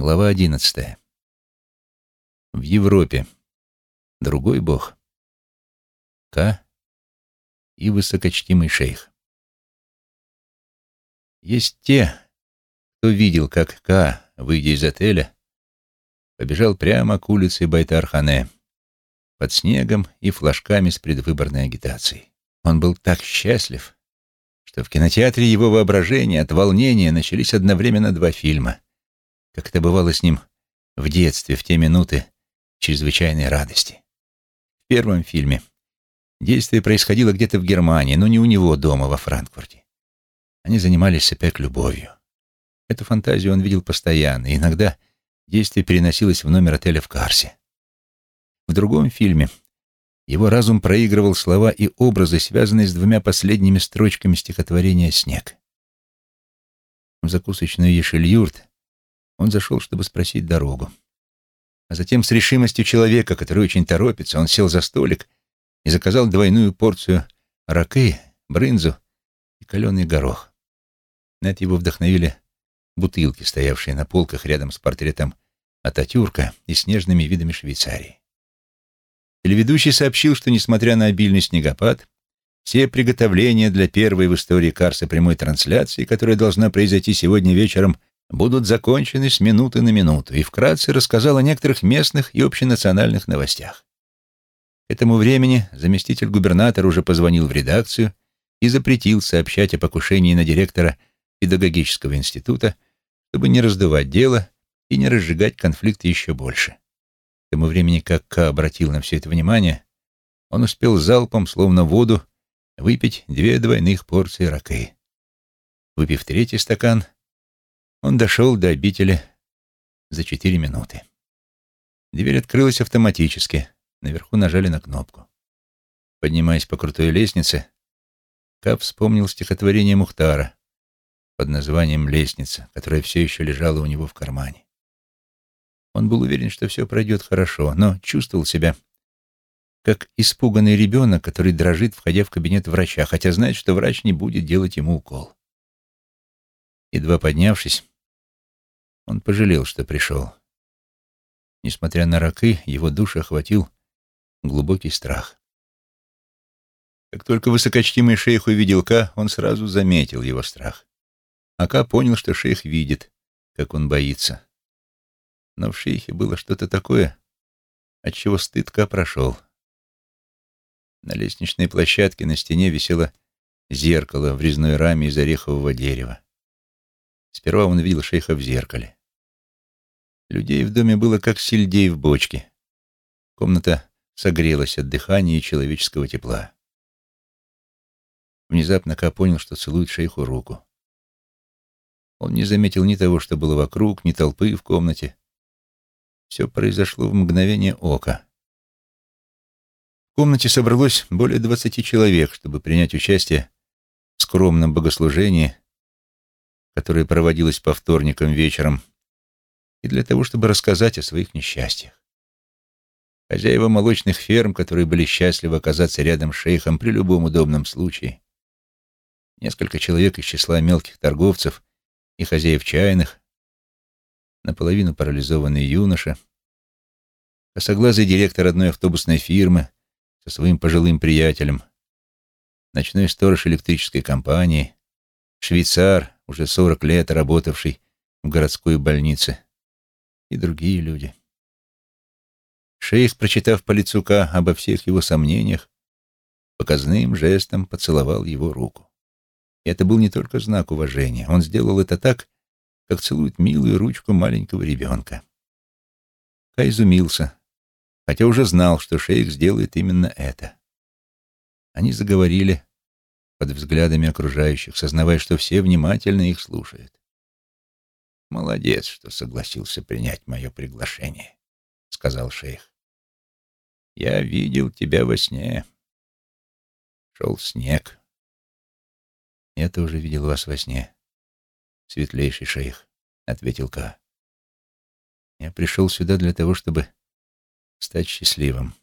Глава одиннадцатая. В Европе другой бог. Ка и высокочтимый шейх. Есть те, кто видел, как Ка, выйдя из отеля, побежал прямо к улице Байтар-Хане под снегом и флажками с предвыборной агитацией. Он был так счастлив, что в кинотеатре его воображения от волнения начались одновременно два фильма — как это бывало с ним в детстве, в те минуты чрезвычайной радости. В первом фильме действие происходило где-то в Германии, но не у него дома во Франкфурте. Они занимались опять любовью. Эту фантазию он видел постоянно, и иногда действие переносилось в номер отеля в Карсе. В другом фильме его разум проигрывал слова и образы, связанные с двумя последними строчками стихотворения «Снег». В закусочную Ешельюрт он зашел, чтобы спросить дорогу. А затем с решимостью человека, который очень торопится, он сел за столик и заказал двойную порцию ракы, брынзу и каленый горох. На это его вдохновили бутылки, стоявшие на полках рядом с портретом Ататюрка и снежными видами Швейцарии. Телеведущий сообщил, что, несмотря на обильный снегопад, все приготовления для первой в истории Карса прямой трансляции, которая должна произойти сегодня вечером, будут закончены с минуты на минуту, и вкратце рассказал о некоторых местных и общенациональных новостях. К этому времени заместитель губернатора уже позвонил в редакцию и запретил сообщать о покушении на директора педагогического института, чтобы не раздувать дело и не разжигать конфликт еще больше. К тому времени, как Ка обратил на все это внимание, он успел залпом, словно воду, выпить две двойных порции ракы. Выпив третий стакан, он дошел до обители за четыре минуты. Дверь открылась автоматически. Наверху нажали на кнопку. Поднимаясь по крутой лестнице, Кап вспомнил стихотворение Мухтара под названием «Лестница», которое все еще лежало у него в кармане. Он был уверен, что все пройдет хорошо, но чувствовал себя как испуганный ребенок, который дрожит, входя в кабинет врача, хотя знает, что врач не будет делать ему укол. Едва поднявшись, он пожалел, что пришел. Несмотря на ракы, его душу охватил глубокий страх. Как только высокочтимый шейх увидел Ка, он сразу заметил его страх. А Ка понял, что шейх видит, как он боится. Но в шейхе было что-то такое, от чего стыд Ка прошел. На лестничной площадке на стене висело зеркало в резной раме из орехового дерева. Сперва он видел шейха в зеркале. Людей в доме было как сельдей в бочке. Комната согрелась от дыхания и человеческого тепла. Внезапно Ка понял, что целует шейху руку. Он не заметил ни того, что было вокруг, ни толпы в комнате. Все произошло в мгновение ока. В комнате собралось более двадцати человек, чтобы принять участие в скромном богослужении, которое проводилось по вторникам вечером и для того, чтобы рассказать о своих несчастьях. Хозяева молочных ферм, которые были счастливы оказаться рядом с шейхом при любом удобном случае, несколько человек из числа мелких торговцев и хозяев чайных, наполовину парализованный юноша, косоглазый директор одной автобусной фирмы со своим пожилым приятелем, ночной сторож электрической компании, швейцар, уже сорок лет работавший в городской больнице, и другие люди. Шейх, прочитав по лицу Ка обо всех его сомнениях, показным жестом поцеловал его руку. И это был не только знак уважения. Он сделал это так, как целует милую ручку маленького ребенка. Ка изумился, хотя уже знал, что шейх сделает именно это. Они заговорили под взглядами окружающих, сознавая, что все внимательно их слушают. «Молодец, что согласился принять мое приглашение», — сказал шейх. «Я видел тебя во сне. Шел снег». «Я тоже видел вас во сне, светлейший шейх», — ответил Ка. «Я пришел сюда для того, чтобы стать счастливым.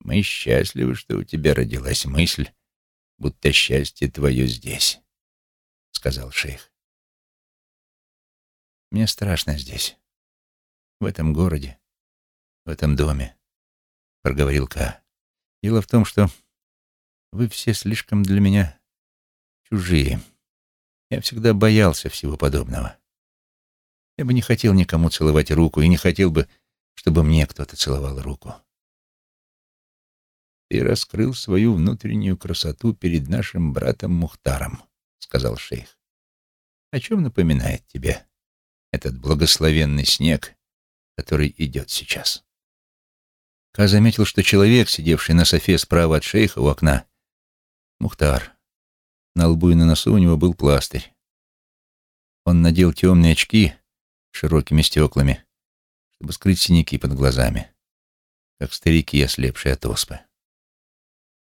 Мы счастливы, что у тебя родилась мысль, будто счастье твое здесь», — сказал шейх. Мне страшно здесь, в этом городе, в этом доме, — проговорил Ка. Дело в том, что вы все слишком для меня чужие. Я всегда боялся всего подобного. Я бы не хотел никому целовать руку и не хотел бы, чтобы мне кто-то целовал руку. «Ты раскрыл свою внутреннюю красоту перед нашим братом Мухтаром», — сказал шейх. «О чем напоминает тебе этот благословенный снег, который идет сейчас?» Ка заметил, что человек, сидевший на софе справа от шейха у окна, — Мухтар. На лбу и на носу у него был пластырь. Он надел темные очки широкими стеклами, чтобы скрыть синяки под глазами, как старики, ослепшие от оспы.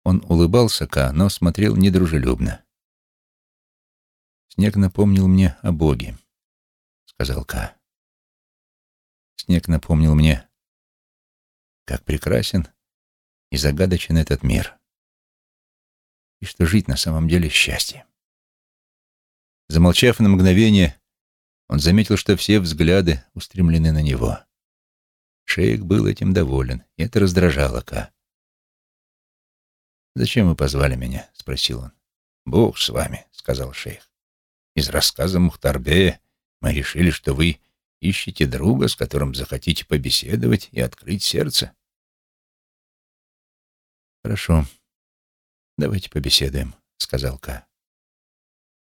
Он улыбался Ка, но смотрел недружелюбно. «Снег напомнил мне о Боге», — сказал Ка. «Снег напомнил мне, как прекрасен и загадочен этот мир, и что жить на самом деле счастье». Замолчав на мгновение, он заметил, что все взгляды устремлены на него. Шейх был этим доволен, и это раздражало Ка. «Зачем вы позвали меня?» — спросил он. «Бог с вами», — сказал шейх. «Из рассказа Мухтарбея мы решили, что вы ищете друга, с которым захотите побеседовать и открыть сердце». «Хорошо, давайте побеседуем», — сказал Ка.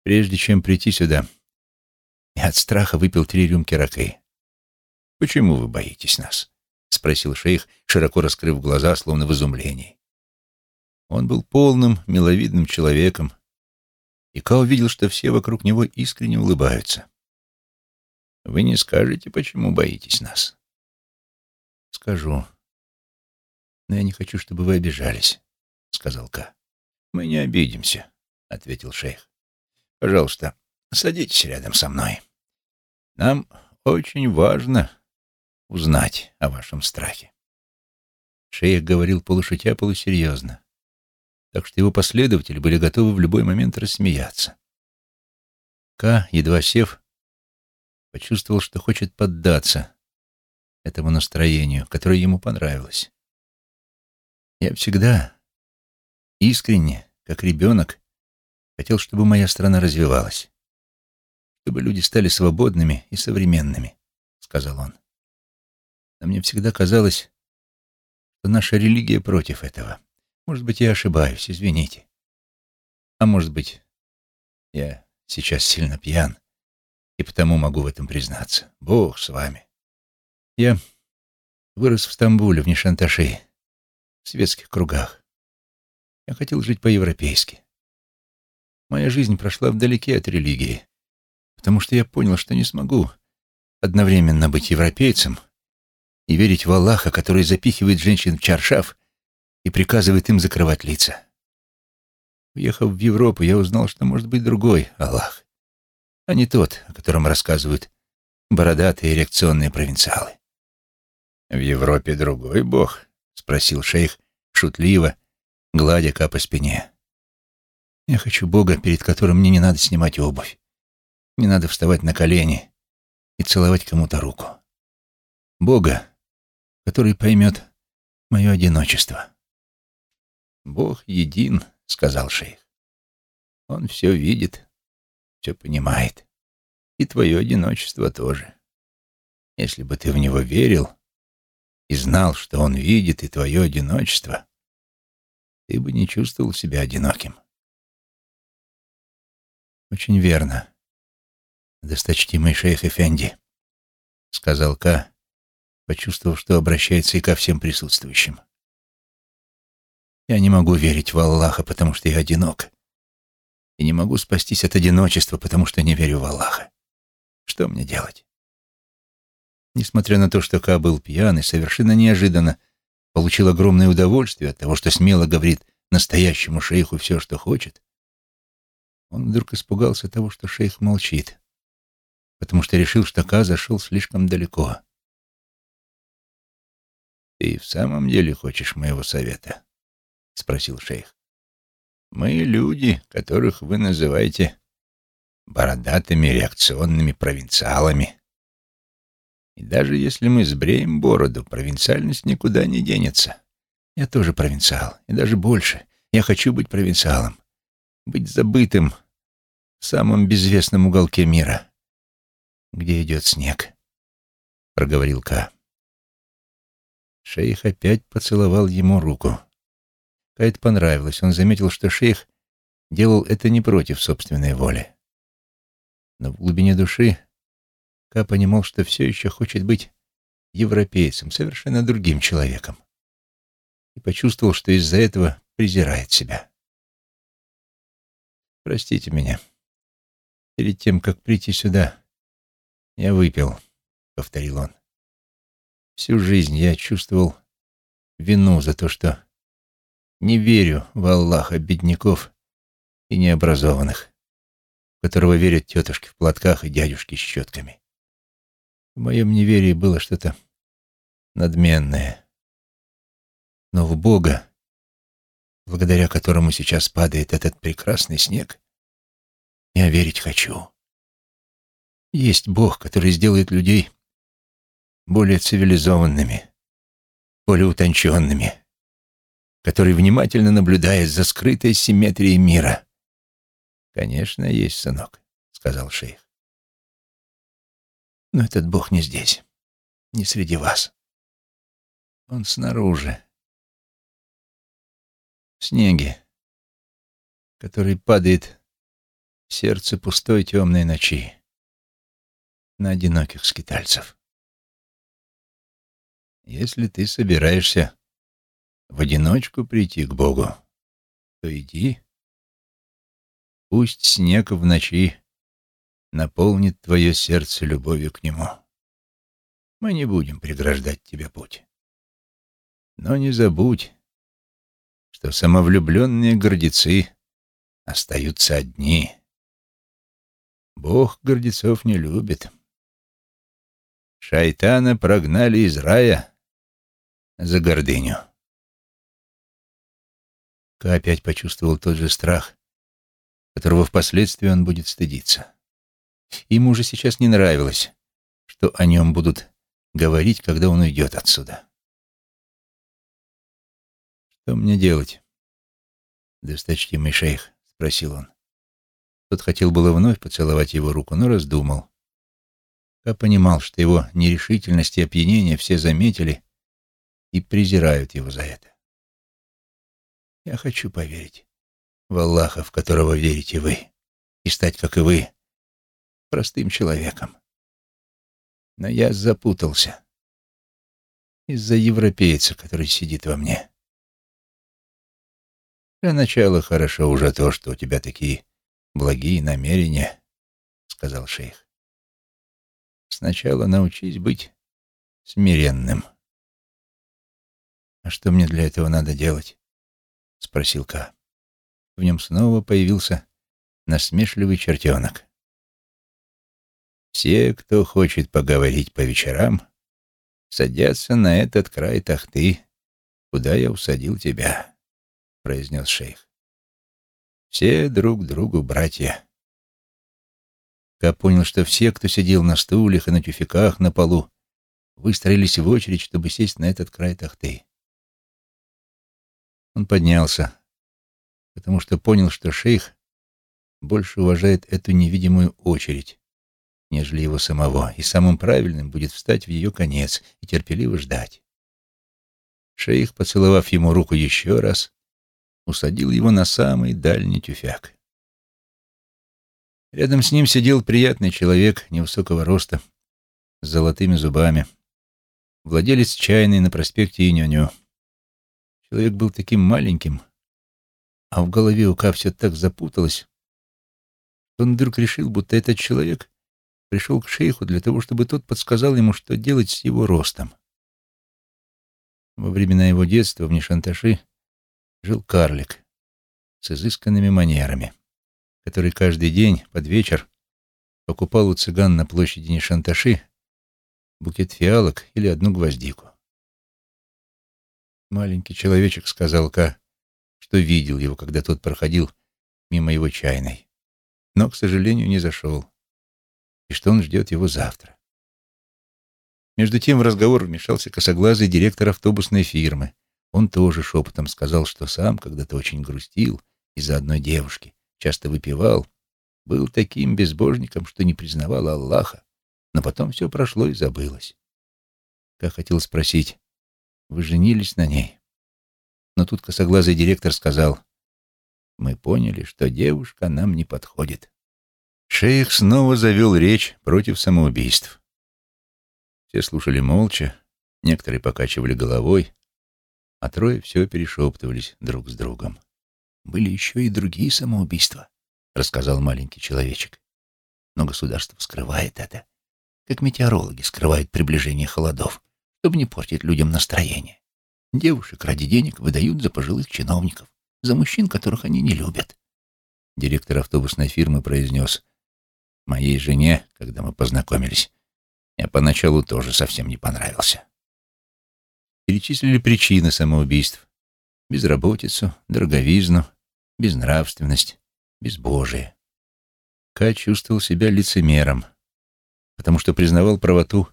«Прежде чем прийти сюда, я от страха выпил три рюмки ракы». «Почему вы боитесь нас?» — спросил шейх, широко раскрыв глаза, словно в изумлении. Он был полным, миловидным человеком, и Ка увидел, что все вокруг него искренне улыбаются. «Вы не скажете, почему боитесь нас?» «Скажу. Но я не хочу, чтобы вы обижались», — сказал Ка. «Мы не обидимся», — ответил шейх. «Пожалуйста, садитесь рядом со мной. Нам очень важно узнать о вашем страхе». Шейх говорил полушутя, полусерьезно так что его последователи были готовы в любой момент рассмеяться. К, едва сев, почувствовал, что хочет поддаться этому настроению, которое ему понравилось. Я всегда искренне, как ребенок, хотел, чтобы моя страна развивалась, чтобы люди стали свободными и современными, — сказал он. Но мне всегда казалось, что наша религия против этого. Может быть, я ошибаюсь, извините. А может быть, я сейчас сильно пьян, и потому могу в этом признаться. Бог с вами. Я вырос в Стамбуле, в Нишанташи, в светских кругах. Я хотел жить по-европейски. Моя жизнь прошла вдалеке от религии, потому что я понял, что не смогу одновременно быть европейцем и верить в Аллаха, который запихивает женщин в чаршаф и приказывает им закрывать лица. Уехав в Европу, я узнал, что может быть другой Аллах, а не тот, о котором рассказывают бородатые реакционные провинциалы. «В Европе другой бог?» — спросил шейх шутливо, гладя Ка по спине. «Я хочу бога, перед которым мне не надо снимать обувь, не надо вставать на колени и целовать кому-то руку. Бога, который поймет мое одиночество». «Бог един», — сказал шейх. «Он все видит, все понимает. И твое одиночество тоже. Если бы ты в него верил и знал, что он видит и твое одиночество, ты бы не чувствовал себя одиноким». «Очень верно, досточтимый шейх Эфенди», — сказал Ка, почувствовав, что обращается и ко всем присутствующим. Я не могу верить в Аллаха, потому что я одинок. И не могу спастись от одиночества, потому что не верю в Аллаха. Что мне делать? Несмотря на то, что Ка был пьян и совершенно неожиданно получил огромное удовольствие от того, что смело говорит настоящему шейху все, что хочет, он вдруг испугался того, что шейх молчит, потому что решил, что Ка зашел слишком далеко. «Ты в самом деле хочешь моего совета?» — спросил шейх. «Мы люди, которых вы называете бородатыми реакционными провинциалами», И даже если мы сбреем бороду, провинциальность никуда не денется. Я тоже провинциал, и даже больше. Я хочу быть провинциалом, быть забытым в самом безвестном уголке мира, где идет снег, — проговорил Ка. Шейх опять поцеловал ему руку. Ка это понравилось. Он заметил, что шейх делал это не против собственной воли. Но в глубине души Ка понимал, что все еще хочет быть европейцем, совершенно другим человеком и почувствовал, что из-за этого презирает себя. «Простите меня. Перед тем, как прийти сюда, я выпил», — повторил он. «Всю жизнь я чувствовал вину за то, что не верю в Аллаха бедняков и необразованных, в которого верят тетушки в платках и дядюшки с щетками. В моем неверии было что-то надменное, но в Бога, благодаря которому сейчас падает этот прекрасный снег, я верить хочу. Есть Бог, который сделает людей более цивилизованными, более утонченными, который внимательно наблюдает за скрытой симметрией мира. «Конечно, есть, сынок», — сказал шейх. «Но этот Бог не здесь, не среди вас. Он снаружи, снеге, который падает в сердце пустой темной ночи на одиноких скитальцев. Если ты собираешься в одиночку прийти к Богу, то иди. Пусть снег в ночи наполнит твое сердце любовью к Нему. Мы не будем преграждать тебе путь. Но не забудь, что самовлюбленные гордецы остаются одни. Бог гордецов не любит. Шайтана прогнали из рая за гордыню. Ка опять почувствовал тот же страх, которого впоследствии он будет стыдиться. Ему уже сейчас не нравилось, что о нем будут говорить, когда он уйдет отсюда. «Что мне делать?» «Досточтимый шейх», — спросил он. Тот хотел было вновь поцеловать его руку, но раздумал. Ка понимал, что его нерешительность и опьянение все заметили и презирают его за это. «Я хочу поверить в Аллаха, в которого верите вы, и стать, как и вы, простым человеком. Но я запутался из-за европейца, который сидит во мне». Для начала хорошо уже то, что у тебя такие благие намерения, — сказал шейх. Сначала научись быть смиренным. А что мне для этого надо делать? — спросил Ка. В нем снова появился насмешливый чертенок. Все, кто хочет поговорить по вечерам, садятся на этот край тахты, куда я усадил тебя произнес шейх. Все друг другу братья. Ка понял, что все, кто сидел на стульях и на тюфяках на полу, выстроились в очередь, чтобы сесть на этот край тахты. Он поднялся, потому что понял, что шейх больше уважает эту невидимую очередь, нежели его самого, и самым правильным будет встать в ее конец и терпеливо ждать. Шейх, поцеловав ему руку еще раз, усадил его на самый дальний тюфяк. Рядом с ним сидел приятный человек невысокого роста, с золотыми зубами, владелец чайной на проспекте Иньоню. Человек был таким маленьким, а в голове у Ка все так запуталось, что он вдруг решил, будто этот человек пришел к шейху для того, чтобы тот подсказал ему, что делать с его ростом. Во времена его детства в Нишанташи жил карлик с изысканными манерами, который каждый день под вечер покупал у цыган на площади Нишанташи букет фиалок или одну гвоздику. Маленький человечек сказал Ка, что видел его, когда тот проходил мимо его чайной, но, к сожалению, не зашел, и что он ждет его завтра. Между тем в разговор вмешался косоглазый директор автобусной фирмы. Он тоже шепотом сказал, что сам когда-то очень грустил из-за одной девушки, часто выпивал, был таким безбожником, что не признавал Аллаха, но потом все прошло и забылось. Как хотел спросить, вы женились на ней? Но тут косоглазый директор сказал, мы поняли, что девушка нам не подходит. Шейх снова завел речь против самоубийств. Все слушали молча, некоторые покачивали головой, а трое все перешептывались друг с другом. «Были еще и другие самоубийства», — рассказал маленький человечек. «Но государство скрывает это, как метеорологи скрывают приближение холодов, чтобы не портить людям настроение. Девушек ради денег выдают за пожилых чиновников, за мужчин, которых они не любят». Директор автобусной фирмы произнес, «Моей жене, когда мы познакомились, я поначалу тоже совсем не понравился. Перечислили причины самоубийств. Безработицу, дороговизну, безнравственность, безбожие. Ка чувствовал себя лицемером, потому что признавал правоту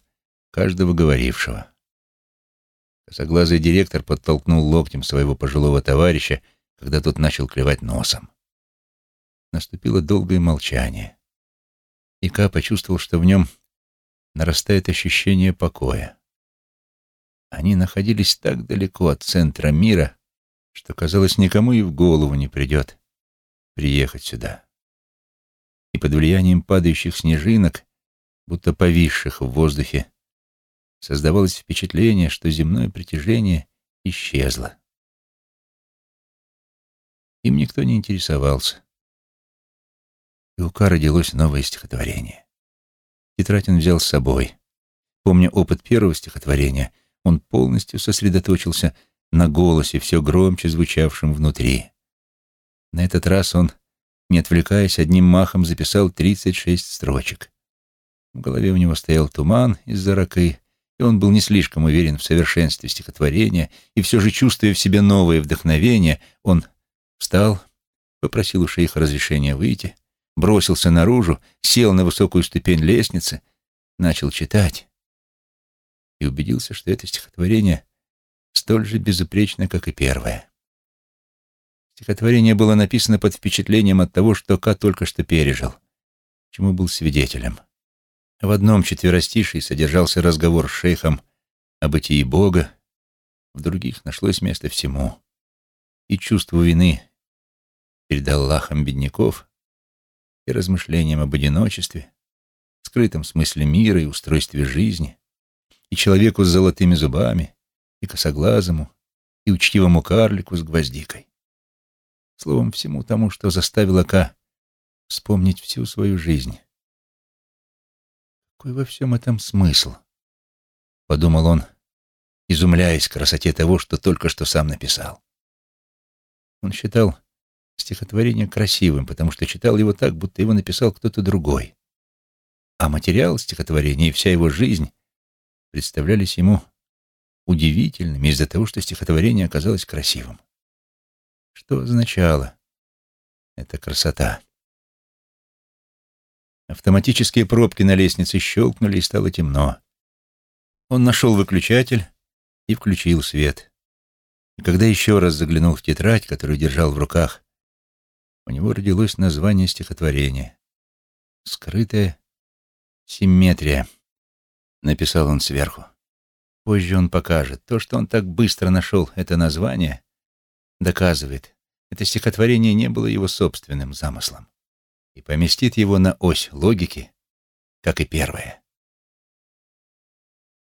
каждого говорившего. Косоглазый директор подтолкнул локтем своего пожилого товарища, когда тот начал клевать носом. Наступило долгое молчание. И Ка почувствовал, что в нем нарастает ощущение покоя. Они находились так далеко от центра мира, что, казалось, никому и в голову не придет приехать сюда. И под влиянием падающих снежинок, будто повисших в воздухе, создавалось впечатление, что земное притяжение исчезло. Им никто не интересовался. И у Ка родилось новое стихотворение. Тетрадь он взял с собой. Помня опыт первого стихотворения, он полностью сосредоточился на голосе, все громче звучавшем внутри. На этот раз он, не отвлекаясь, одним махом записал 36 строчек. В голове у него стоял туман из-за ракы, и он был не слишком уверен в совершенстве стихотворения, и все же, чувствуя в себе новое вдохновение, он встал, попросил у шейха разрешения выйти, бросился наружу, сел на высокую ступень лестницы, начал читать и убедился, что это стихотворение столь же безупречно, как и первое. Стихотворение было написано под впечатлением от того, что Ка только что пережил, чему был свидетелем. В одном четверостишии содержался разговор с шейхом о бытии Бога, в других нашлось место всему. И чувство вины перед Аллахом бедняков, и размышлениям об одиночестве, скрытом смысле мира и устройстве жизни, и человеку с золотыми зубами, и косоглазому, и учтивому карлику с гвоздикой. Словом, всему тому, что заставило Ка вспомнить всю свою жизнь. Какой во всем этом смысл? Подумал он, изумляясь красоте того, что только что сам написал. Он считал, стихотворение красивым, потому что читал его так, будто его написал кто-то другой. А материал стихотворения и вся его жизнь представлялись ему удивительными из-за того, что стихотворение оказалось красивым. Что означала эта красота? Автоматические пробки на лестнице щелкнули, и стало темно. Он нашел выключатель и включил свет. И когда еще раз заглянул в тетрадь, которую держал в руках, у него родилось название стихотворения. «Скрытая симметрия», — написал он сверху. Позже он покажет. То, что он так быстро нашел это название, доказывает, это стихотворение не было его собственным замыслом и поместит его на ось логики, как и первое.